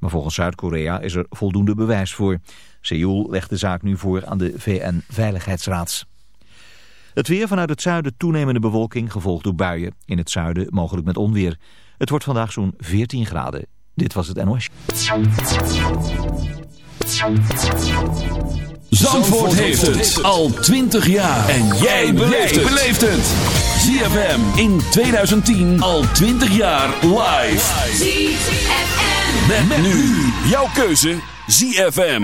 Maar volgens Zuid-Korea is er voldoende bewijs voor. Seoul legt de zaak nu voor aan de VN-veiligheidsraad. Het weer vanuit het zuiden toenemende bewolking, gevolgd door buien. In het zuiden mogelijk met onweer. Het wordt vandaag zo'n 14 graden. Dit was het NOS. Zandvoort heeft het al 20 jaar. En jij beleeft het. ZFM in 2010 al 20 jaar live. Met, met nu jouw keuze ZFM.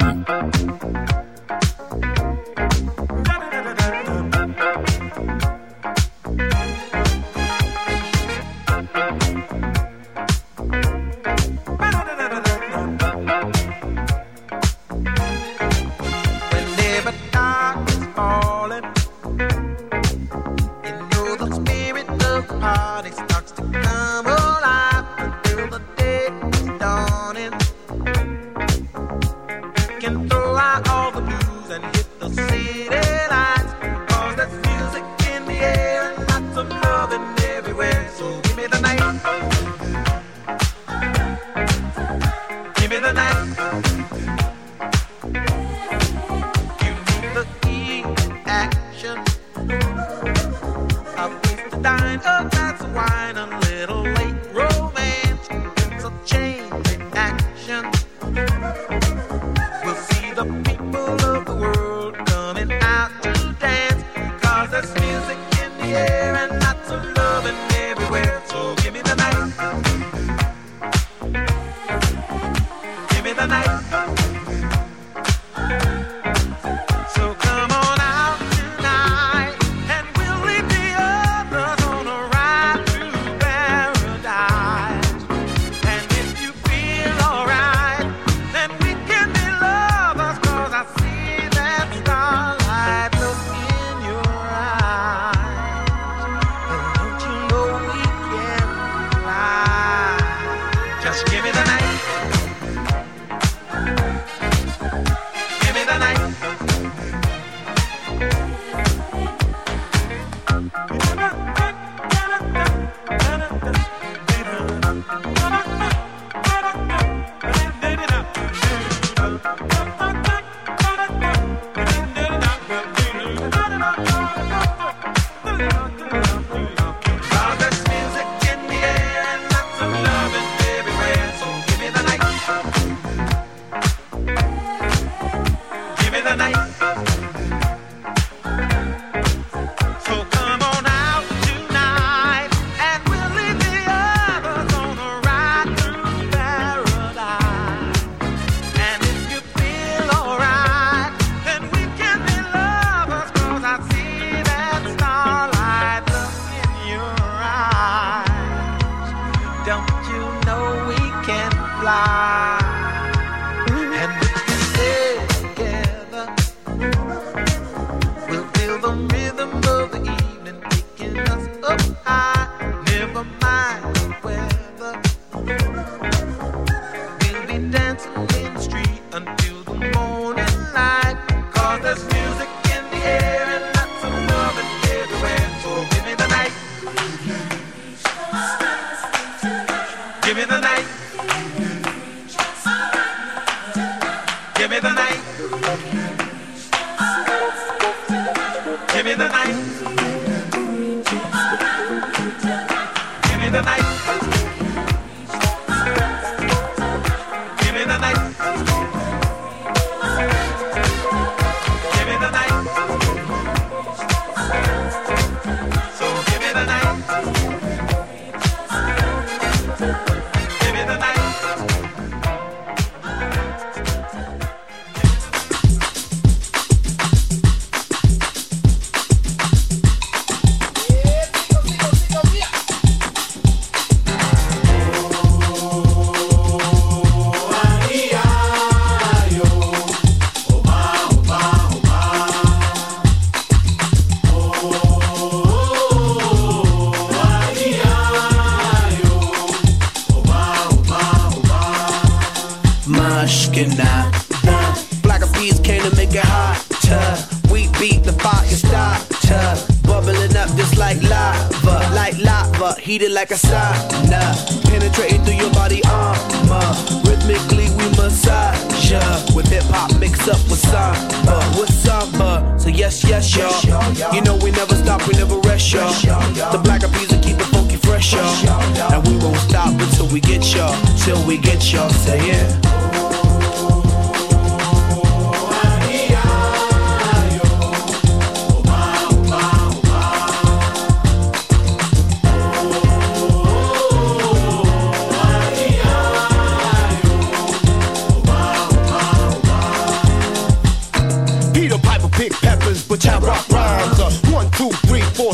Give me the night.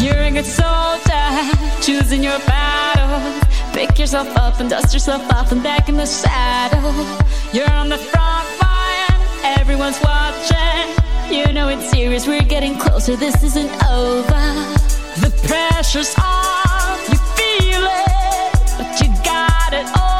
You're a soldier, choosing your battle. Pick yourself up and dust yourself off and back in the saddle. You're on the front line, everyone's watching. You know it's serious, we're getting closer, this isn't over. The pressure's on, you feel it, but you got it all.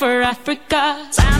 For Africa.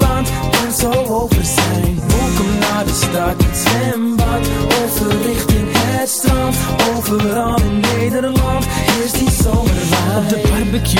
zo over zijn. Welkom naar de stad, zwembad,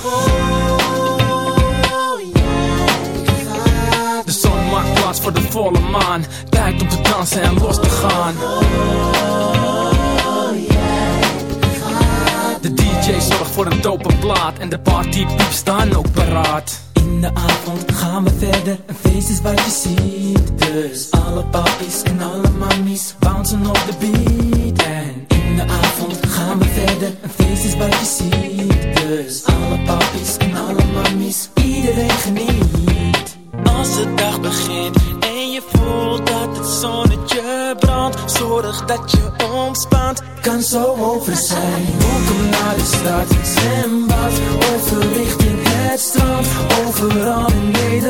De zon maakt plaats voor de volle maan Tijd om te dansen en los te gaan De DJ zorgt voor een dope plaat en de partypieps staan ook paraat. In de avond gaan we verder, een feest is wat je ziet. Dus alle papies en alle mammies bouncen op de beat. In de avond gaan we verder, een feest is wat je ziet. Dus alle papies en alle mammies, iedereen geniet. Als de dag begint en je voelt dat het zonnetje brandt, zorg dat je ontspant. Kan zo over zijn. Welkom naar de stad, zwembad, over richting het strand. Overal in Nederland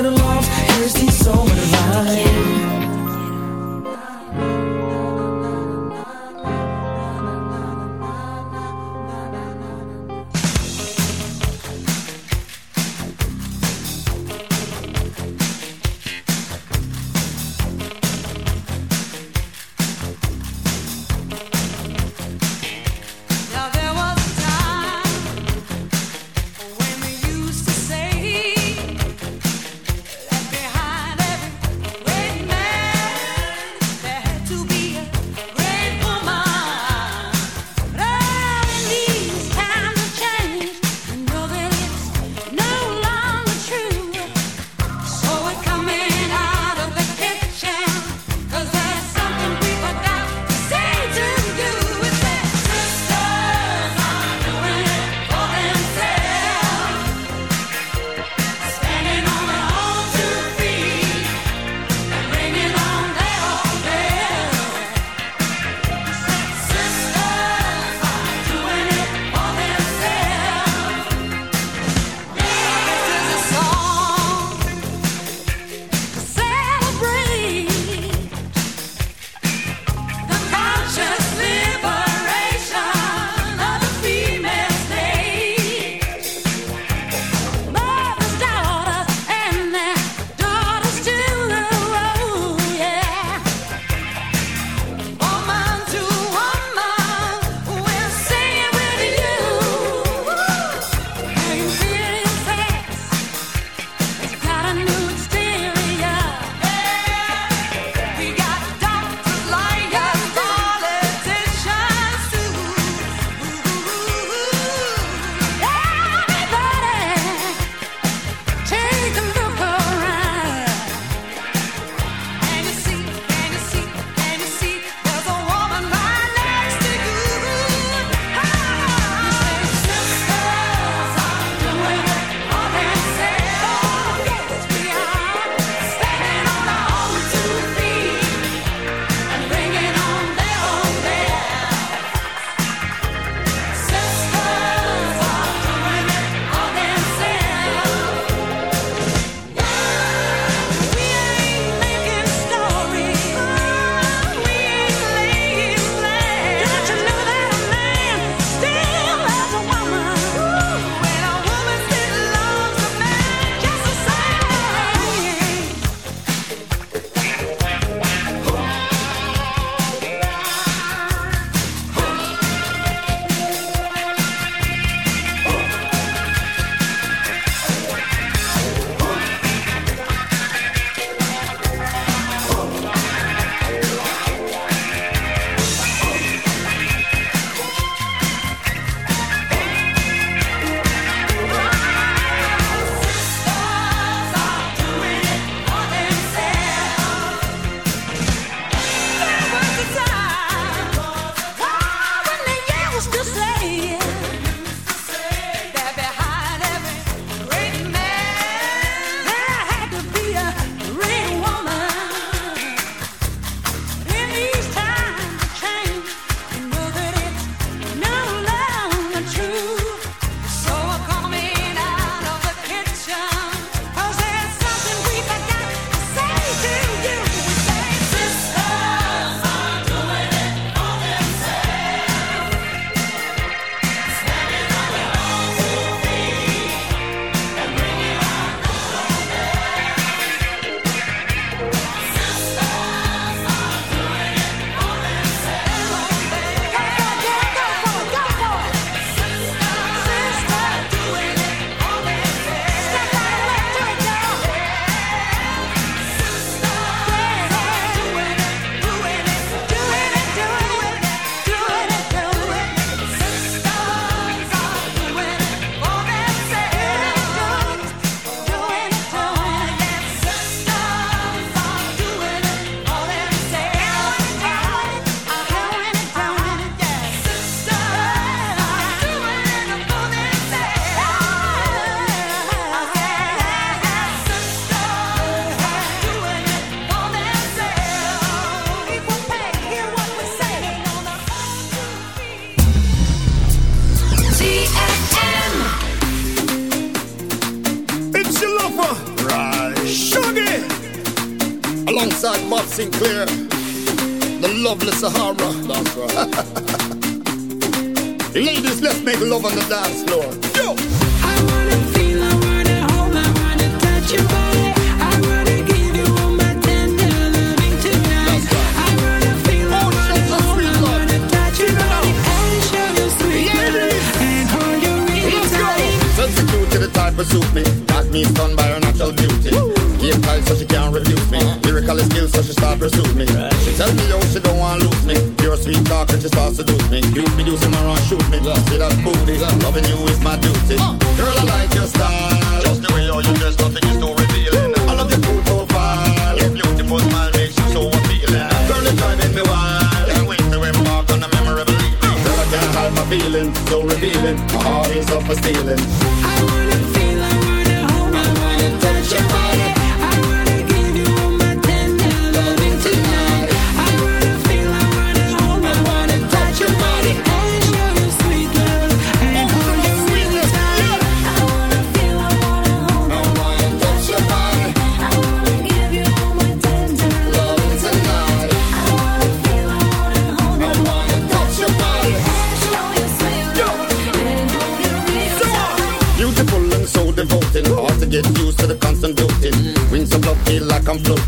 me. You seduce him around, shoot me. Love. See that booty, Love. loving you is my duty. Uh. Girl, I like your style. Just the way all you dress, nothing is too revealing. I love your cool profile. Your beautiful smile makes you so appealing. Girl, it's driving me wild. Can't wait to embark on a memorable evening. Girl, I can't hide my feelings, so revealing. My heart is up for stealing. I wanna feel, I wanna hold, I wanna touch your body.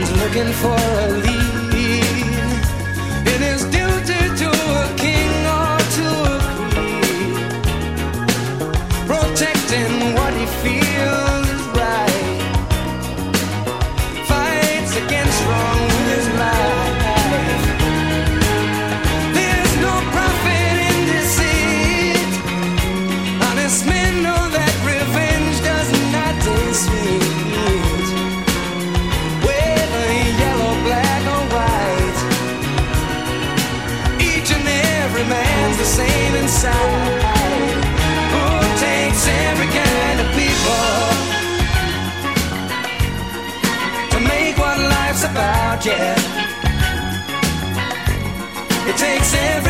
looking for a lead.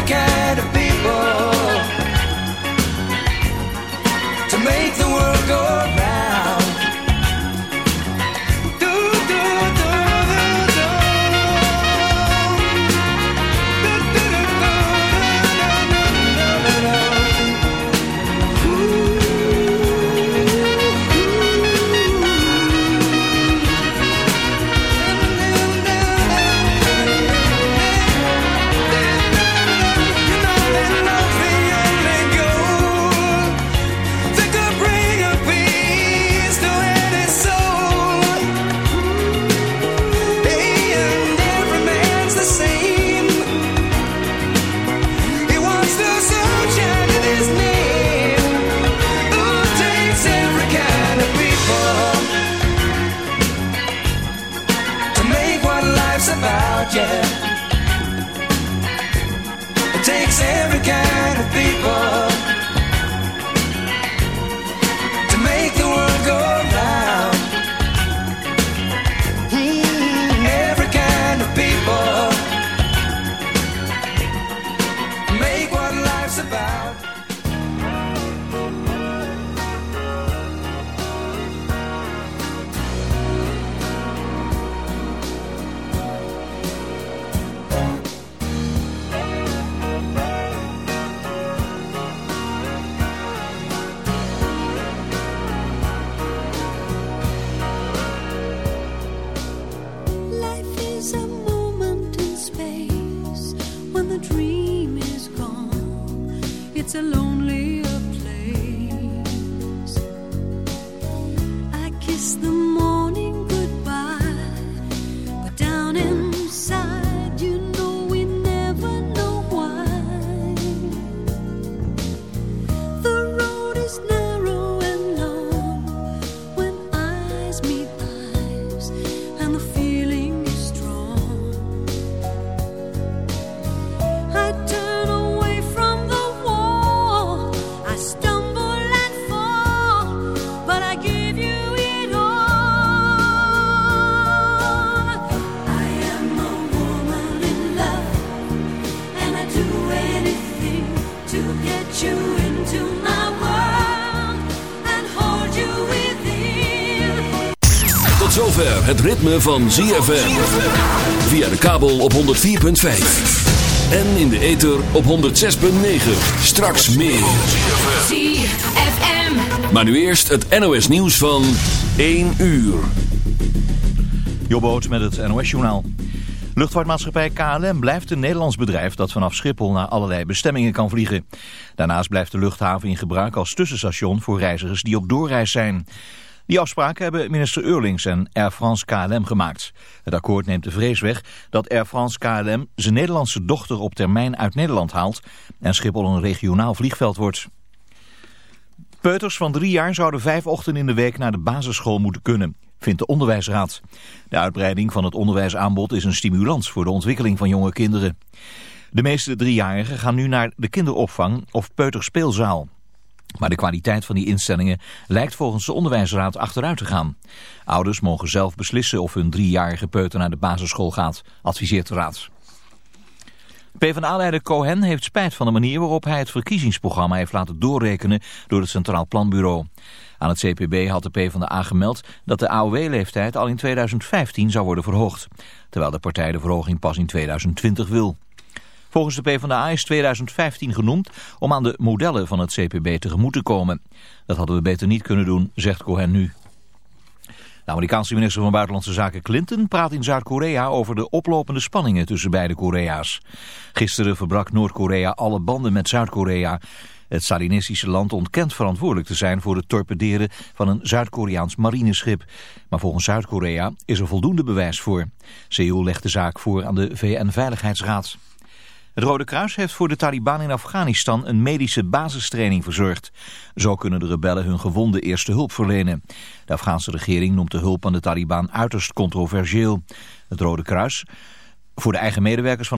kind of people. takes every kind of thing. van ZFM. Via de kabel op 104.5. En in de ether op 106.9. Straks meer. ZFM. Maar nu eerst het NOS nieuws van 1 uur. Jobboot met het NOS journaal. Luchtvaartmaatschappij KLM blijft een Nederlands bedrijf dat vanaf Schiphol naar allerlei bestemmingen kan vliegen. Daarnaast blijft de luchthaven in gebruik als tussenstation voor reizigers die op doorreis zijn. Die afspraken hebben minister Eurlings en Air France KLM gemaakt. Het akkoord neemt de vrees weg dat Air France KLM zijn Nederlandse dochter op termijn uit Nederland haalt en Schiphol een regionaal vliegveld wordt. Peuters van drie jaar zouden vijf ochtenden in de week naar de basisschool moeten kunnen, vindt de onderwijsraad. De uitbreiding van het onderwijsaanbod is een stimulans voor de ontwikkeling van jonge kinderen. De meeste driejarigen gaan nu naar de kinderopvang of peuterspeelzaal. Maar de kwaliteit van die instellingen lijkt volgens de onderwijsraad achteruit te gaan. Ouders mogen zelf beslissen of hun driejarige peuter naar de basisschool gaat, adviseert de raad. PvdA-leider Cohen heeft spijt van de manier waarop hij het verkiezingsprogramma heeft laten doorrekenen door het Centraal Planbureau. Aan het CPB had de PvdA gemeld dat de AOW-leeftijd al in 2015 zou worden verhoogd, terwijl de partij de verhoging pas in 2020 wil. Volgens de PvdA is 2015 genoemd om aan de modellen van het CPB tegemoet te komen. Dat hadden we beter niet kunnen doen, zegt Cohen nu. De Amerikaanse minister van Buitenlandse Zaken Clinton praat in Zuid-Korea over de oplopende spanningen tussen beide Korea's. Gisteren verbrak Noord-Korea alle banden met Zuid-Korea. Het Stalinistische land ontkent verantwoordelijk te zijn voor het torpederen van een Zuid-Koreaans marineschip. Maar volgens Zuid-Korea is er voldoende bewijs voor. Seoul legt de zaak voor aan de VN-veiligheidsraad. Het Rode Kruis heeft voor de Taliban in Afghanistan een medische basistraining verzorgd. Zo kunnen de rebellen hun gewonden eerste hulp verlenen. De Afghaanse regering noemt de hulp aan de Taliban uiterst controversieel. Het Rode Kruis voor de eigen medewerkers van